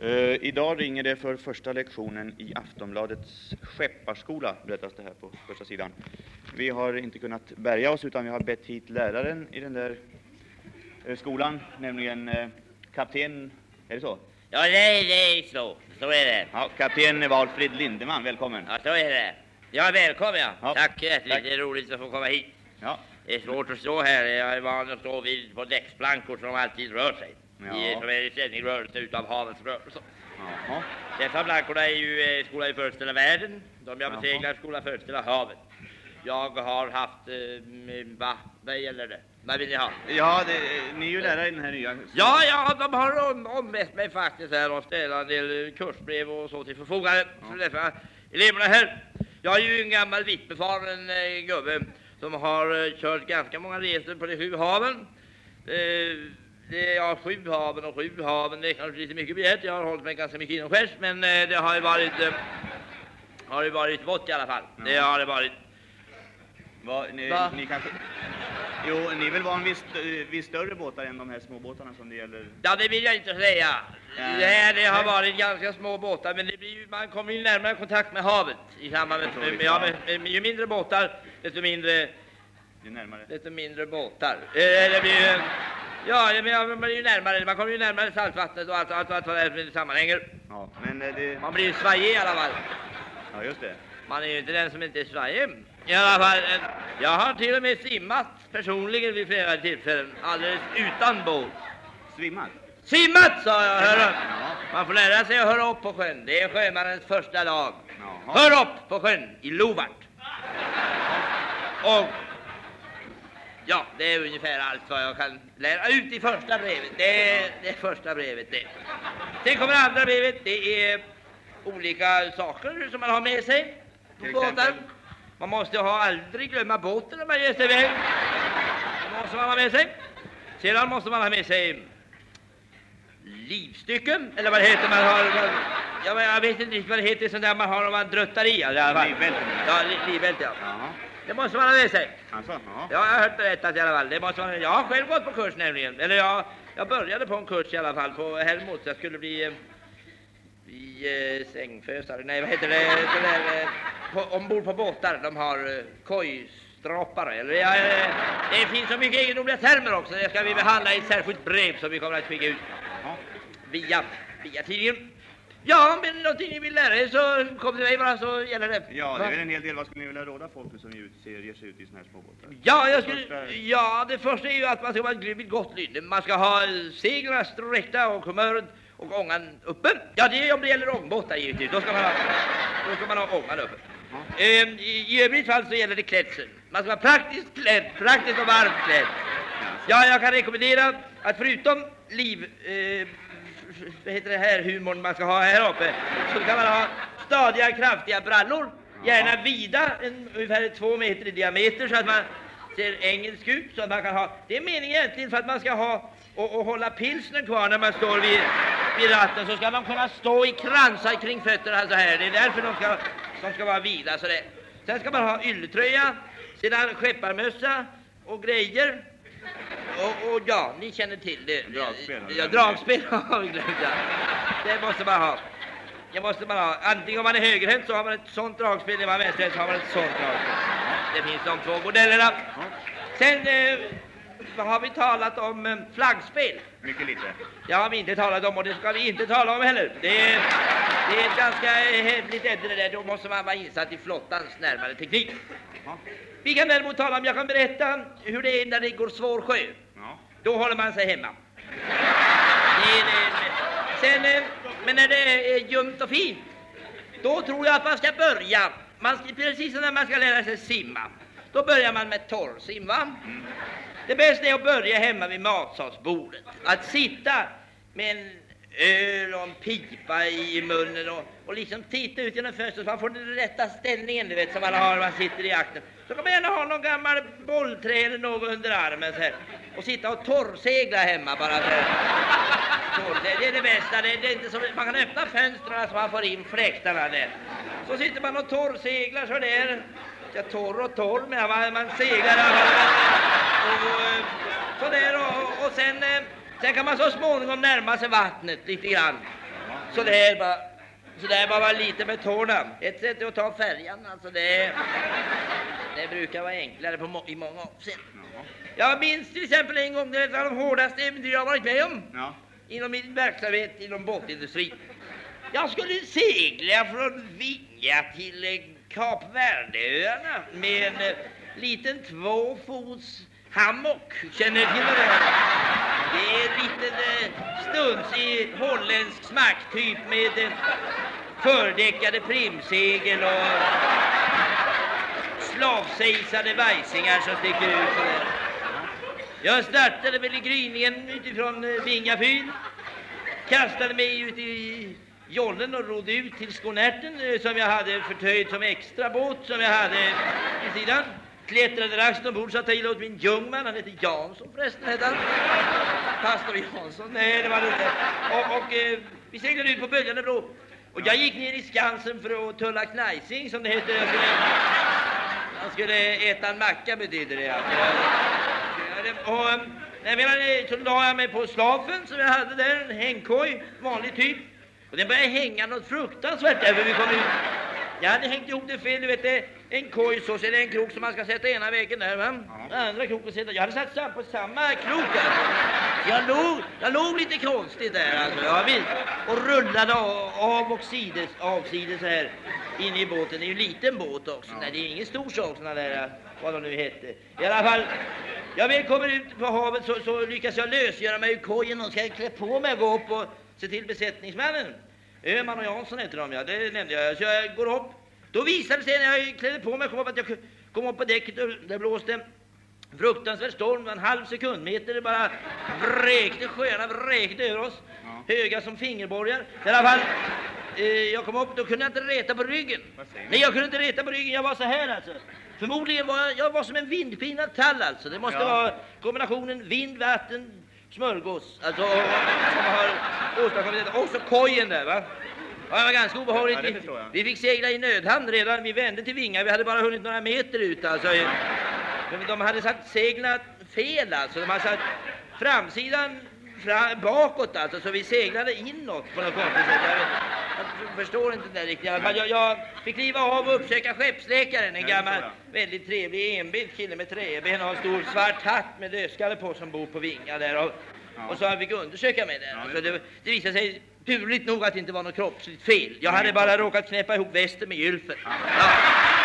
Eh, idag ringer det för första lektionen i Aftonbladets skepparskola, berättas det här på första sidan. Vi har inte kunnat bärga oss, utan vi har bett hit läraren i den där eh, skolan, nämligen eh, kapten, är det så? Ja, det är, det är så. Så är det. Ja, kapten Valfrid Lindeman, välkommen. Ja, så är det. Ja, välkommen ja. Ja, Tack hjärtligt. Det är roligt att få komma hit. Ja, Det är svårt att stå här. Jag är van att stå vid på däcksplankor som alltid rör sig. Ja. I, som är i ständig rörelse utav havets rörelse. jaha. Dessa plankorna är ju eh, skola i föreställa världen. De jag beseglar skola föreställa havet. Jag har haft, eh, va, vad gäller det? Vad vill ni ha? Ja, det, ni är ju lärare i den här nya Ja, ja, de har om, ombett mig faktiskt här och ställa en del eh, kursbrev och så till förfogande för dessa eleverna här. Jag är ju en gammal vittbefaren eh, gubbe som har eh, kört ganska många resor på de sju haven. Eh, ja, sju haven och sju haven, det är kanske lite mycket begärt. Jag har hållit mig ganska mycket inomskärs, men eh, det har ju varit, eh, har ju varit vått i alla fall. Det Ja. har det varit. Va, ni, Va? ni kanske... Jo, ni är väl van vid, st- vid större båtar än de här små båtarna som det gäller? Ja, det vill jag inte säga. Nej. Det, här, det har varit ganska små båtar, men det blir man kommer ju närmare kontakt med havet i samband med, med, med, ja, med, med, med ju mindre båtar, desto mindre, Det desto mindre båtar. Eh, det blir ja, man blir ju närmare, man kommer ju närmare saltvattnet och allt, allt, allt vad det sammanhänger. Ja, men eh, det... Man blir ju svajig i alla fall. Ja, just det. Man är ju inte den som inte är svajig. I alla fall, eh, jag har till och med simmat personligen vid flera tillfällen, alldeles utan båt. Svimmar? Simmat sa jag, hörru! Ja. Man får lära sig att höra upp på sjön. Det är sjömannens första lag. Hör upp på sjön i Lovart. Och ja, det är ungefär allt vad jag kan lära ut i första brevet. Det är det första brevet det. Sen kommer andra brevet. Det är olika saker som man har med sig på båtar. Man måste ha aldrig glömma båten när man ger sig iväg. Det måste man ha med sig. Sedan måste man ha med sig livstycken, eller vad heter man har. Man, ja, jag vet inte riktigt vad det heter, sånt där man har om man druttar i. alltså. Livbälte. Ja, li, livbälte, ja. Det måste med sig. Alltså, ja. Ja, jag har hört berättas i alla fall. Det måste man, jag har själv gått på kurs nämligen. Eller jag, jag började på en kurs i alla fall på Helmut. Jag skulle bli eh, bli eh, sängfösare. Nej, vad heter det? det där, eh, på, ombord på båtar. De har eh, kojstrapare. Eller, ja, eh, det finns så mycket egendomliga termer också. Det ska vi behandla i ett särskilt brev som vi kommer att skicka ut via, via tidningen. Ja, men någonting ni vill lära er så kom till mig bara så gäller det. ja, det är väl en hel del. Vad skulle ni vilja råda folk som utser, ger sig ut i såna här småbåtar? Ja, jag Första- skulle, ja, det första är ju att man ska vara vid gott lynne. Man ska ha seglen sträckta och humöret och ångan uppe. Ja, det är om det gäller ångbåtar givetvis. Då ska man ha, då ska man ha ångan uppe. Ehm, i, I övrigt fall så gäller det klädseln. Man ska vara praktiskt klädd, praktiskt och varmt klädd. Ja, jag kan rekommendera att förutom liv... Eh, vad heter det här humorn man ska ha här uppe, så kan man ha stadiga, kraftiga brallor. Gärna vida, en, ungefär två meter i diameter så att man ser engelsk ut. Så att man kan ha, det är meningen egentligen för att man ska ha och, och hålla pilsnen kvar när man står vid, vid ratten så ska de kunna stå i kransar kring fötterna så här. Det är därför de ska, de ska vara vida sådär. Sen ska man ha ylletröja, sedan skepparmössa och grejer. Och, och ja, ni känner till det. Dragspel, Ja, dragspel har vi glömt. Ja. Det måste man ha. Det måste man ha. Antingen om man är högerhänt så har man ett sånt dragspel, är man vänsterhänt så har man ett sånt dragspel. Det finns de två modellerna. Sen eh, har vi talat om eh, flaggspel. Mycket lite. Det har vi inte talat om och det ska vi inte tala om heller. Det är, det är ett ganska eh, hemligt ämne det där. Då måste man vara insatt i flottans närmare teknik. Vi kan däremot tala om, jag kan berätta hur det är när det går svår sjö. Då håller man sig hemma. Det är det. Sen, eh, men när det är eh, ljumt och fint, då tror jag att man ska börja. Man ska, precis som när man ska lära sig simma. Då börjar man med torrsim, va? Det bästa är att börja hemma vid matsalsbordet. Att sitta med en öl och en pipa i munnen och, och liksom titta ut genom fönstret så man får den rätta ställningen, du vet, som man har när man sitter i akten. Så kan man gärna ha någon gammal bollträ eller något under armen så här. Och sitta och torrsegla hemma bara så här. Torrsegla, Det är det bästa. Det, det är inte så, man kan öppna fönstren så man får in fläktarna där. Så sitter man och torrseglar så där. Ja, torr och torr, men man, man seglar i alla fall. Och, så där och, och sen, eh, sen kan man så småningom närma sig vattnet lite grann. Så där bara, så där bara lite med tårna. Ett sätt är att ta färjan, alltså det, är det brukar vara enklare på må, i många avseenden. Jag minns till exempel en gång, det är ett av de hårdaste äventyr jag varit med om Ja. inom min verksamhet inom båtindustrin. Jag skulle segla från Vinga till eh, Kap Verdeöarna med en eh, liten tvåfots hammock. Känner ni till vad det är? Det är en liten eh, stunsig holländsk smacktyp med eh, fördäckade primsegel och slavsejsade vajsingar som sticker ut sådär. Jag startade väl i gryningen utifrån eh, Vingafyn, Vinga. Kastade mig ut i jollen och rodde ut till Skånärten eh, som jag hade förtöjd som extra båt som jag hade vid sidan. Klättrade raskt ombord, sa till åt min jungman, han hette Jansson förresten, hette han. Pastor Jansson, nej det var det inte. Och, och eh, vi seglade ut på böljande blå. Och jag gick ner i Skansen för att tulla knajsing som det heter. Han skulle, äta en macka betyder det. Och, ehm, jag menar, så la jag mig på slafen som jag hade där, en hängkoj, vanlig typ. Och den började hänga något fruktansvärt där, för vi kom ut. Jag hade hängt ihop det fel, du vet det. En koj så, så är det en krok som man ska sätta ena väggen där, va? Ja. Andra kroken sätta. Jag hade satt sam på samma krok alltså. Jag låg, jag låg lite konstigt där alltså. Jag vill, och rullade av, och sides, avsides här inne i båten. Det är ju en liten båt också. Nej, det är ingen stor sak såna där, vad de nu hette. I alla fall, jag väl kommer ut på havet så, så lyckas jag lösgöra mig ur kojen och ska klä på mig och gå upp och se till besättningsmännen. Öhman och Jansson heter de, ja. Det nämnde jag. Så jag går upp. Då visade det sig när jag klädde på mig kom upp att jag kom upp på däcket och där blåste fruktansvärd storm. En halv sekundmeter det bara vräkte sjöarna vräkte över oss. Ja. Höga som fingerborgar. I alla fall, eh, jag kom upp, då kunde jag inte reta på ryggen. Nej, jag kunde inte reta på ryggen. Jag var så här alltså. Förmodligen var jag, jag var som en vindpinad tall alltså. Det måste Ja. vara kombinationen vind, vatten, smörgås. Alltså, och, som har åstadkommit detta. Och så kojen där va. Ja, det var ganska obehagligt. Ja, Vi- fick segla i nödhamn redan. Vi vände till Vinga. Vi hade bara hunnit några meter ut alltså. De hade satt seglen fel alltså. De hade satt framsidan fra, bakåt alltså. Så vi seglade inåt på något konstigt sätt. Jag, jag förstår inte det där riktigt. Jag, jag fick kliva av och uppsöka skeppsläkaren. En gammal väldigt trevlig enbild kille med träben och en stor svart hatt med dödskalle på som bor på Vinga där. Och, och så fick undersöka mig där. Alltså, det, det visade sig turligt nog att det inte var något kroppsligt fel. Jag hade bara råkat knäppa ihop västen med gylfen. Ja.